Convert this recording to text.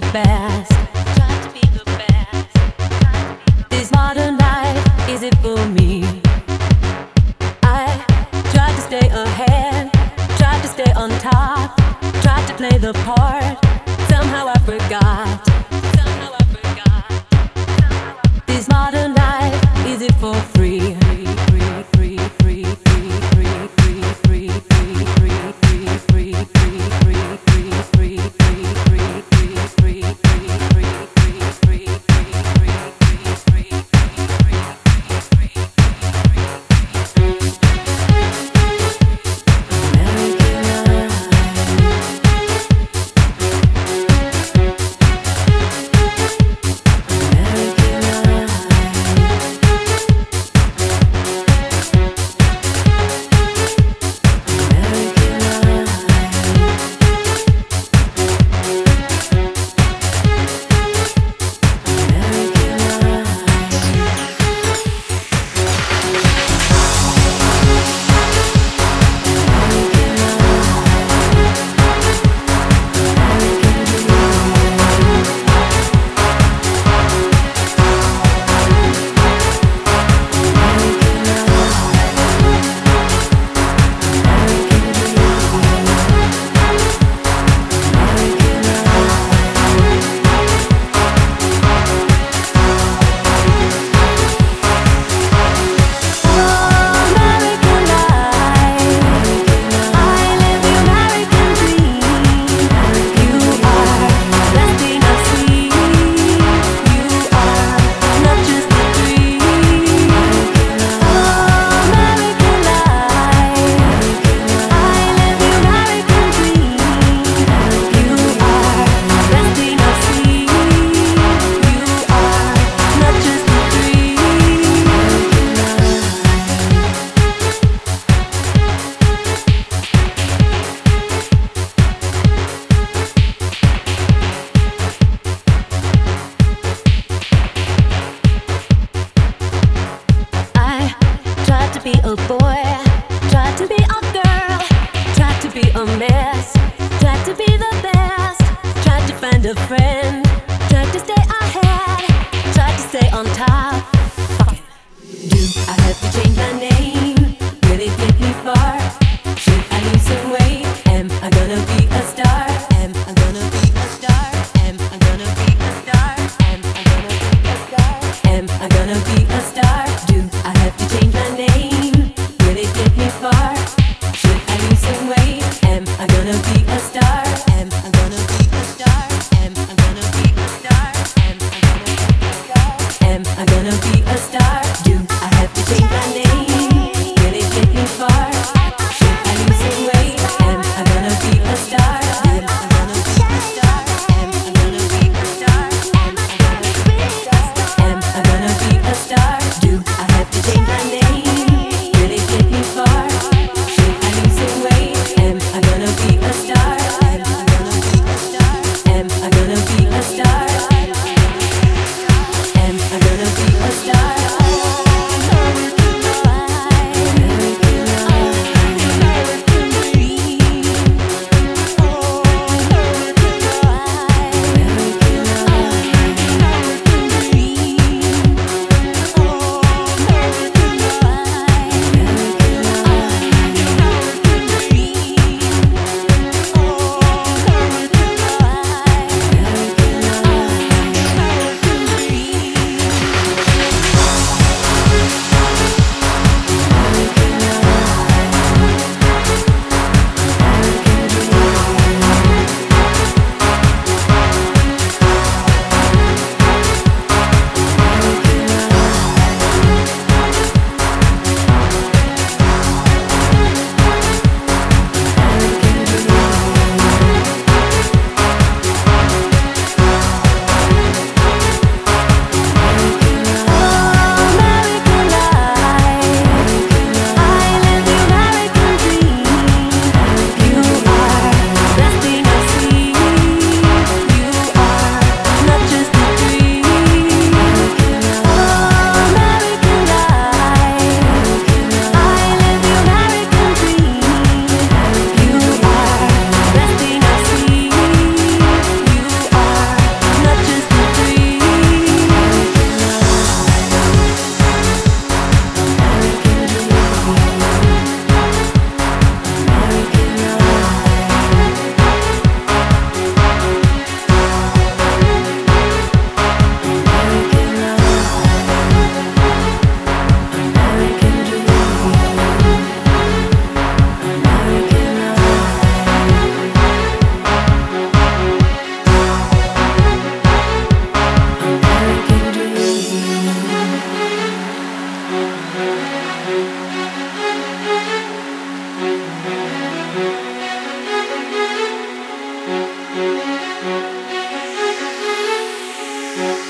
the best. To be the best. This modern life, is it for me? I tried to stay ahead, tried to stay on top, tried to play the part. Somehow I forgot. This modern life, is it for? Free, free, free, boy, tried to be a girl, tried to be a mess, tried to be the best, tried to find a friend, tried to stay ahead, tried to stay on top. Fuck. Do I have to change my name? Yeah.